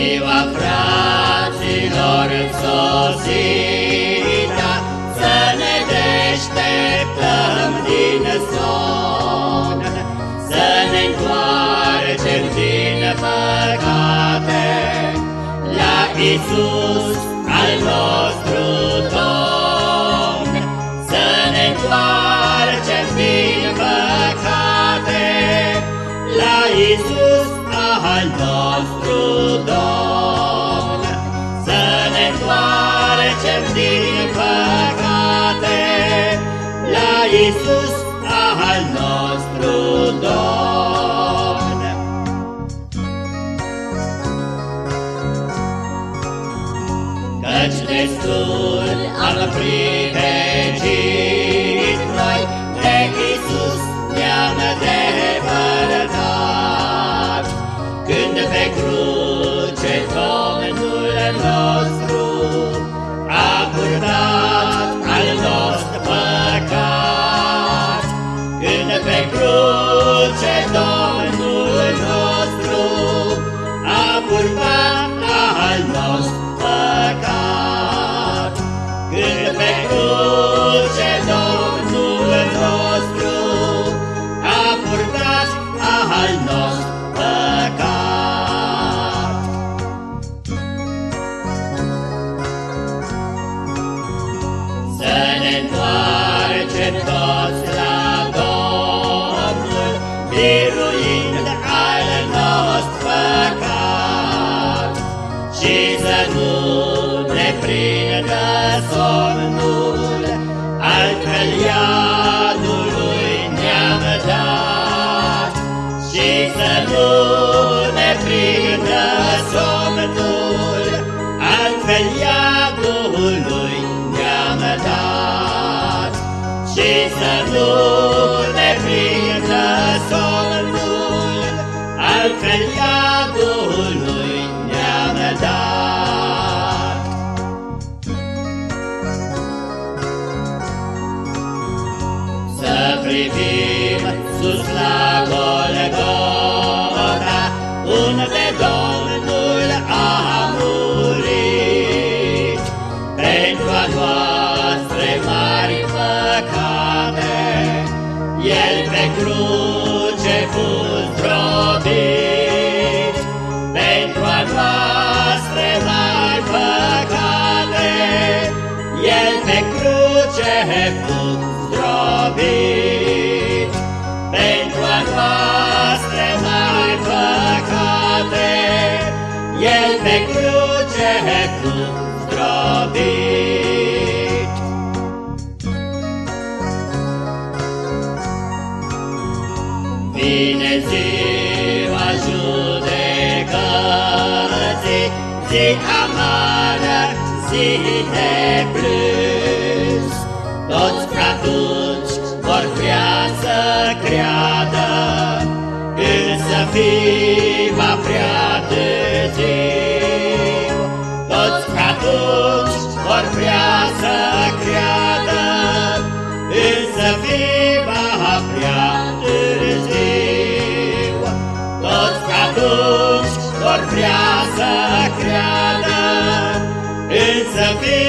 Ziua fraților sosită, Să ne deșteptăm din son, Să ne întoarcem din păcate La Isus al nostru Domn, Să ne întoarcem din păcate La Isus al nostru Domn. Să ne întoarcem din păcate la Isus al nostru Domn. Căci destul am privegit noi de Isus ne-am Când pe cruce Domnul nostru a purtat al nostru păcat. Când pe cruce Domnul nostru a purtat al nostru păcat. Să ne întoarcem biruind al nostru păcat. Și să nu ne prindă somnul, altfel iadului ne-am dat. Și să nu ne prindă somnul, altfel iadului ne-am dat. Și să nu altfel iadului ne-am dat. Să privim sus la Golgota, cruce fu zdrobit pentru a noastre mari păcate. El pe cruce fu zdrobit. Vine ziua judecății, zi amară, zi de plâns. Toți pe atunci vor vrea să creadă, însă fi va prea târziu. Toți pe atunci vor vrea să creadă, însă fi va prea târziu. Toți pe atunci vor vrea să creadă, însă fi